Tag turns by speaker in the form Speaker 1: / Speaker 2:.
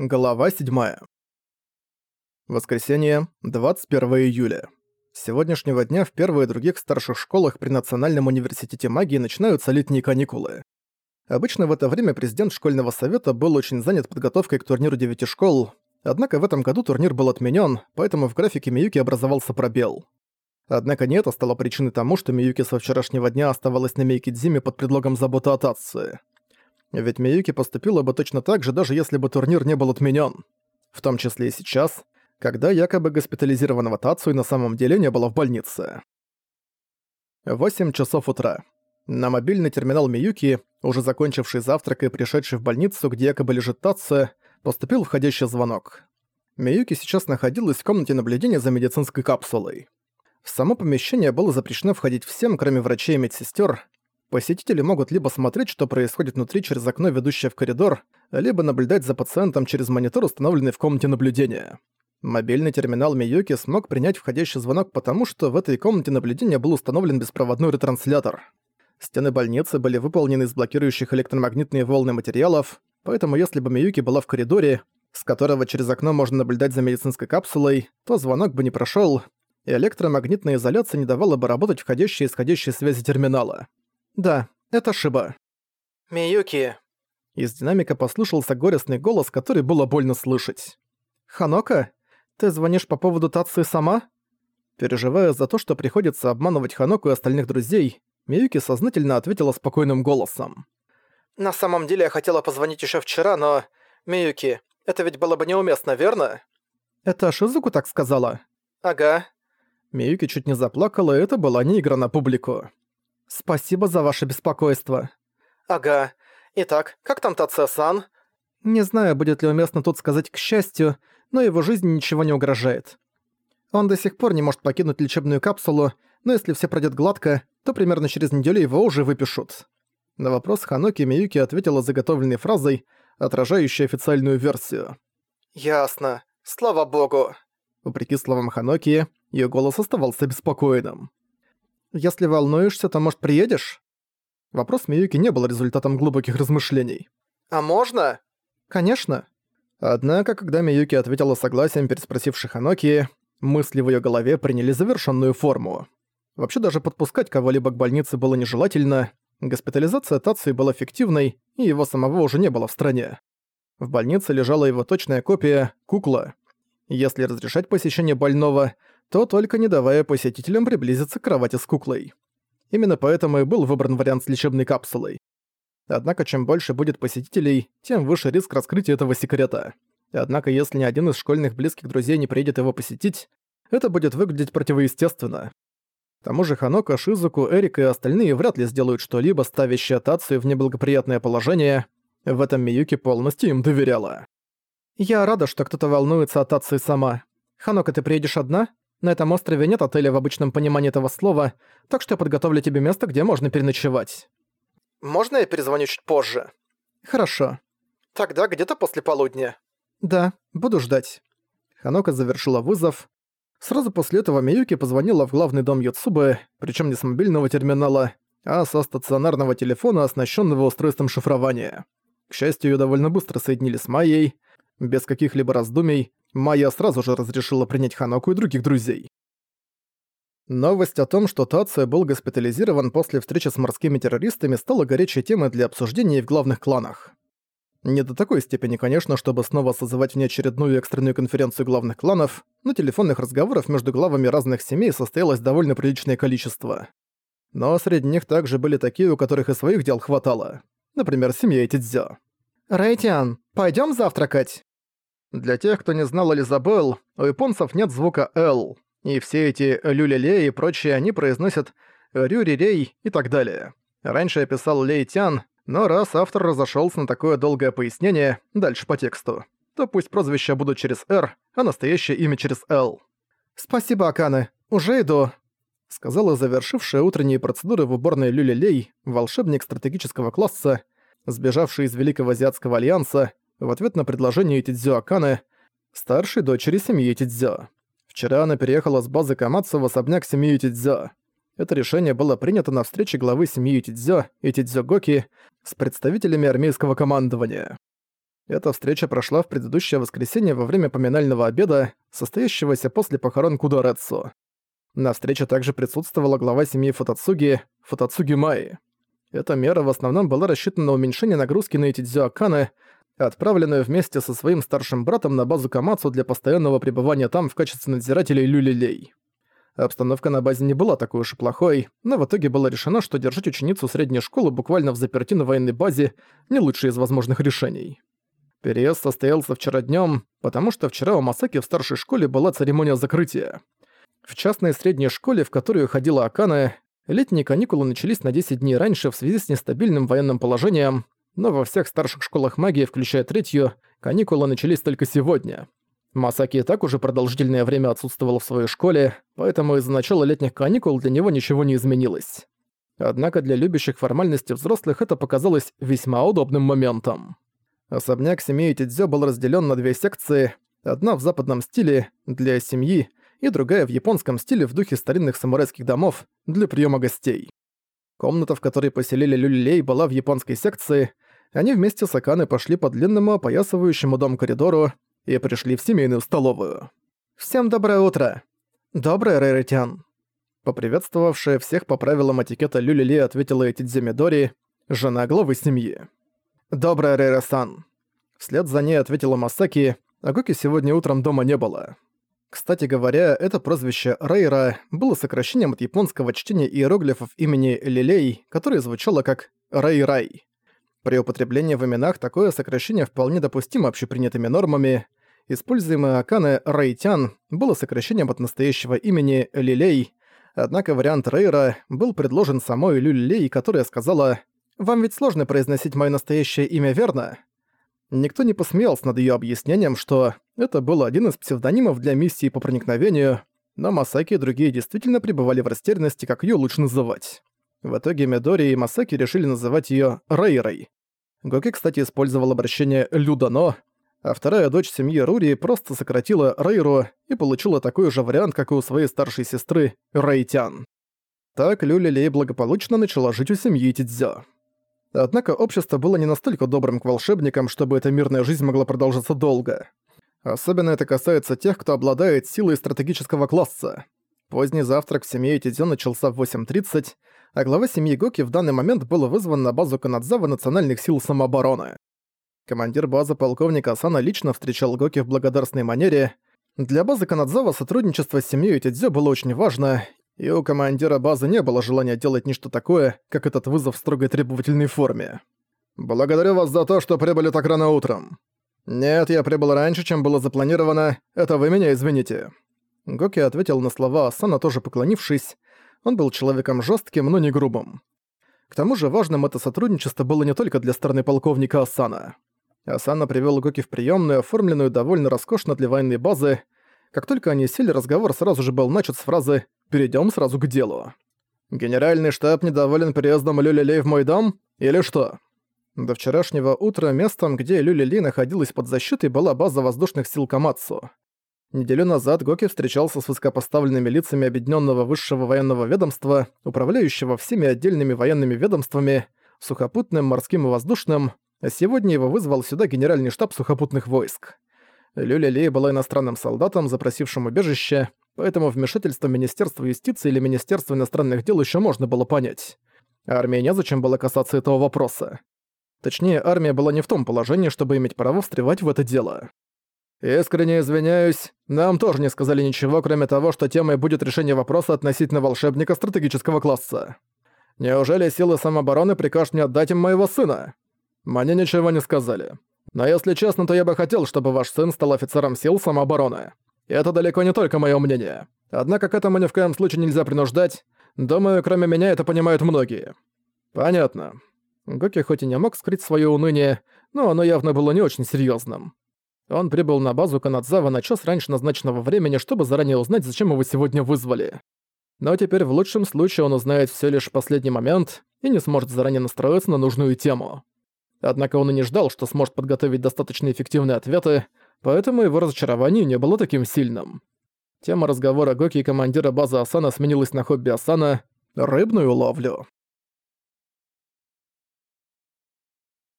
Speaker 1: Глава 7. Воскресенье, 21 июля. С сегодняшнего дня в первой и других старших школах при Национальном университете магии начинаются летние каникулы. Обычно в это время президент школьного совета был очень занят подготовкой к турниру девяти школ, однако в этом году турнир был отменен, поэтому в графике Миюки образовался пробел. Однако не это стало причиной тому, что Миюки со вчерашнего дня оставалась на Мейкидзиме под предлогом заботы о Татсу. Ведь Миюки поступила бы точно так же, даже если бы турнир не был отменен. В том числе и сейчас, когда якобы госпитализированного Тацуи на самом деле не было в больнице. 8 часов утра. На мобильный терминал Миюки, уже закончивший завтрак и пришедший в больницу, где якобы лежит Тацуя, поступил входящий звонок. Миюки сейчас находилась в комнате наблюдения за медицинской капсулой. В само помещение было запрещено входить всем, кроме врачей и медсестер, Посетители могут либо смотреть, что происходит внутри через окно, ведущее в коридор, либо наблюдать за пациентом через монитор, установленный в комнате наблюдения. Мобильный терминал Миюки смог принять входящий звонок потому, что в этой комнате наблюдения был установлен беспроводной ретранслятор. Стены больницы были выполнены из блокирующих электромагнитные волны материалов, поэтому если бы Миюки была в коридоре, с которого через окно можно наблюдать за медицинской капсулой, то звонок бы не прошёл, и электромагнитная изоляция не давала бы работать входящей и исходящей связи терминала. «Да, это Шиба».
Speaker 2: «Миюки».
Speaker 1: Из динамика послышался горестный голос, который было больно слышать. «Ханока, ты звонишь по поводу Тации сама?» Переживая за то, что приходится обманывать Ханоку и остальных друзей, Миюки сознательно ответила спокойным голосом.
Speaker 2: «На самом деле я хотела позвонить еще вчера, но... Миюки, это ведь было бы неуместно, верно?»
Speaker 1: «Это Шизуку так сказала?»
Speaker 2: «Ага».
Speaker 1: Миюки чуть не заплакала, и это была не игра на публику. «Спасибо за ваше беспокойство».
Speaker 2: «Ага. Итак, как там Тация-сан?»
Speaker 1: «Не знаю, будет ли уместно тут сказать «к счастью», но его жизни ничего не угрожает. Он до сих пор не может покинуть лечебную капсулу, но если все пройдет гладко, то примерно через неделю его уже выпишут». На вопрос Ханоки Миюки ответила заготовленной фразой, отражающей официальную версию.
Speaker 2: «Ясно. Слава богу».
Speaker 1: Вопреки словам Ханоки, ее голос оставался беспокойным. Если волнуешься, то, может, приедешь?» Вопрос Миюки не был результатом глубоких размышлений.
Speaker 2: «А можно?»
Speaker 1: «Конечно». Однако, когда Миюки ответила согласием переспросивших Ханоки, мысли в её голове приняли завершенную форму. Вообще даже подпускать кого-либо к больнице было нежелательно, госпитализация Тации была фиктивной, и его самого уже не было в стране. В больнице лежала его точная копия – кукла. Если разрешать посещение больного – то только не давая посетителям приблизиться к кровати с куклой. Именно поэтому и был выбран вариант с лечебной капсулой. Однако чем больше будет посетителей, тем выше риск раскрытия этого секрета. Однако если ни один из школьных близких друзей не приедет его посетить, это будет выглядеть противоестественно. К тому же Ханока, Шизуку, Эрика и остальные вряд ли сделают что-либо, ставящее Тацию в неблагоприятное положение. В этом Миюки полностью им доверяла. «Я рада, что кто-то волнуется о Тации сама. Ханока, ты приедешь одна?» На этом острове нет отеля в обычном понимании этого слова, так что я подготовлю тебе место, где можно переночевать».
Speaker 2: «Можно я перезвоню чуть позже?»
Speaker 1: «Хорошо».
Speaker 2: «Тогда где-то после полудня».
Speaker 1: «Да, буду ждать». Ханока завершила вызов. Сразу после этого Миюки позвонила в главный дом Юцубы, причем не с мобильного терминала, а со стационарного телефона, оснащенного устройством шифрования. К счастью, ее довольно быстро соединили с Майей. Без каких-либо раздумий, Майя сразу же разрешила принять Ханоку и других друзей. Новость о том, что Тация был госпитализирован после встречи с морскими террористами, стала горячей темой для обсуждения в главных кланах. Не до такой степени, конечно, чтобы снова созывать внеочередную экстренную конференцию главных кланов, но телефонных разговоров между главами разных семей состоялось довольно приличное количество. Но среди них также были такие, у которых и своих дел хватало. Например, семья Этидзё. «Райтиан, пойдём завтракать?» Для тех, кто не знал Элизабел, у японцев нет звука «л», и все эти «люлеле» и прочие они произносят «рюрирей» и так далее. Раньше я писал «лейтян», но раз автор разошелся на такое долгое пояснение, дальше по тексту, то пусть прозвища будут через «р», а настоящее имя через «л». «Спасибо, Аканы, уже иду», — сказала завершившая утренние процедуры в уборной Люлелей, волшебник стратегического класса, сбежавший из Великого Азиатского Альянса, в ответ на предложение Тидзё Аканы, старшей дочери семьи Тидзё. Вчера она переехала с базы Камацу в особняк семьи Тидзё. Это решение было принято на встрече главы семьи Тидзё и Тидзё Гоки с представителями армейского командования. Эта встреча прошла в предыдущее воскресенье во время поминального обеда, состоящегося после похорон Кудорецу. На встрече также присутствовала глава семьи Футацуги, Футацуги Майи. Эта мера в основном была рассчитана на уменьшение нагрузки на Итидзё Аканы, отправленную вместе со своим старшим братом на базу Камацу для постоянного пребывания там в качестве надзирателей люлилей. Обстановка на базе не была такой уж и плохой, но в итоге было решено, что держать ученицу средней школы буквально в заперти на военной базе – не лучшее из возможных решений. Переезд состоялся вчера днем, потому что вчера у Масаки в старшей школе была церемония закрытия. В частной средней школе, в которую ходила Акана, летние каникулы начались на 10 дней раньше в связи с нестабильным военным положением, но во всех старших школах магии, включая третью, каникулы начались только сегодня. Масаки и так уже продолжительное время отсутствовал в своей школе, поэтому из-за начала летних каникул для него ничего не изменилось. Однако для любящих формальности взрослых это показалось весьма удобным моментом. Особняк семьи Тидзё был разделен на две секции, одна в западном стиле для семьи и другая в японском стиле в духе старинных самурайских домов для приема гостей. Комната, в которой поселили люлей, была в японской секции. Они вместе с Аканой пошли по длинному опоясывающему дом коридору и пришли в семейную столовую. «Всем доброе утро!» «Доброе, Рейретян!» Поприветствовавшая всех по правилам этикета Люлили ответила Этидзе Мидори, жена главы семьи. «Доброе, Рейра-сан!» Вслед за ней ответила Масаки, а Гоки сегодня утром дома не было. Кстати говоря, это прозвище Рейра было сокращением от японского чтения иероглифов имени Лилей, которое звучало как Рей-Рай. При употреблении в именах такое сокращение вполне допустимо общепринятыми нормами, Используемое Акане Райтян было сокращением от настоящего имени Лилей, однако вариант Рейра был предложен самой Люлей, которая сказала «Вам ведь сложно произносить мое настоящее имя, верно?» Никто не посмеялся над ее объяснением, что это был один из псевдонимов для миссии по проникновению, но Масаки и другие действительно пребывали в растерянности, как ее лучше называть. В итоге Медори и Масаки решили называть ее Рейрой. Гоки, кстати, использовал обращение «Людано», а вторая дочь семьи Рури просто сократила Рейру и получила такой же вариант, как и у своей старшей сестры Рейтян. Так Люли Лей благополучно начала жить у семьи Тидзё. Однако общество было не настолько добрым к волшебникам, чтобы эта мирная жизнь могла продолжаться долго. Особенно это касается тех, кто обладает силой стратегического класса. Поздний завтрак в семье Тидзё начался в 8.30, а глава семьи Гоки в данный момент был вызван на базу Канадзава национальных сил самообороны. Командир базы полковник Асана лично встречал Гоки в благодарственной манере. Для базы Канадзава сотрудничество с семьей Тидзё было очень важно, и у командира базы не было желания делать ничто такое, как этот вызов в строгой требовательной форме. «Благодарю вас за то, что прибыли так рано утром». «Нет, я прибыл раньше, чем было запланировано. Это вы меня извините». Гоки ответил на слова Асана, тоже поклонившись. Он был человеком жестким, но не грубым. К тому же важным это сотрудничество было не только для стороны полковника Асана. Асана привёл Гоки в приёмную, оформленную довольно роскошно для военной базы. Как только они сели, разговор сразу же был начат с фразы «перейдём сразу к делу». «Генеральный штаб недоволен приездом Люлилей в мой дом? Или что?» До вчерашнего утра местом, где Люлили находилась под защитой, была база воздушных сил Камацу. Неделю назад Гоки встречался с высокопоставленными лицами Объединенного Высшего Военного Ведомства, управляющего всеми отдельными военными ведомствами, сухопутным, морским и воздушным, а сегодня его вызвал сюда генеральный штаб сухопутных войск. Люля Лей была иностранным солдатом, запросившим убежище, поэтому вмешательство Министерства юстиции или Министерства иностранных дел еще можно было понять. Армии незачем было касаться этого вопроса. Точнее, армия была не в том положении, чтобы иметь право встревать в это дело. «Искренне извиняюсь, нам тоже не сказали ничего, кроме того, что темой будет решение вопроса относительно волшебника стратегического класса. Неужели силы самообороны прикажут мне отдать им моего сына? Мне ничего не сказали. Но если честно, то я бы хотел, чтобы ваш сын стал офицером сил самообороны. Это далеко не только мое мнение. Однако к этому ни в коем случае нельзя принуждать. Думаю, кроме меня это понимают многие. Понятно. Гоки хоть и не мог скрыть свое уныние, но оно явно было не очень серьезным. Он прибыл на базу Канадзава на час раньше назначенного времени, чтобы заранее узнать, зачем его сегодня вызвали. Но теперь в лучшем случае он узнает все лишь в последний момент и не сможет заранее настроиться на нужную тему. Однако он и не ждал, что сможет подготовить достаточно эффективные ответы, поэтому его разочарование не было таким сильным. Тема разговора Гоки и командира базы Асана сменилась на хобби Асана — рыбную ловлю.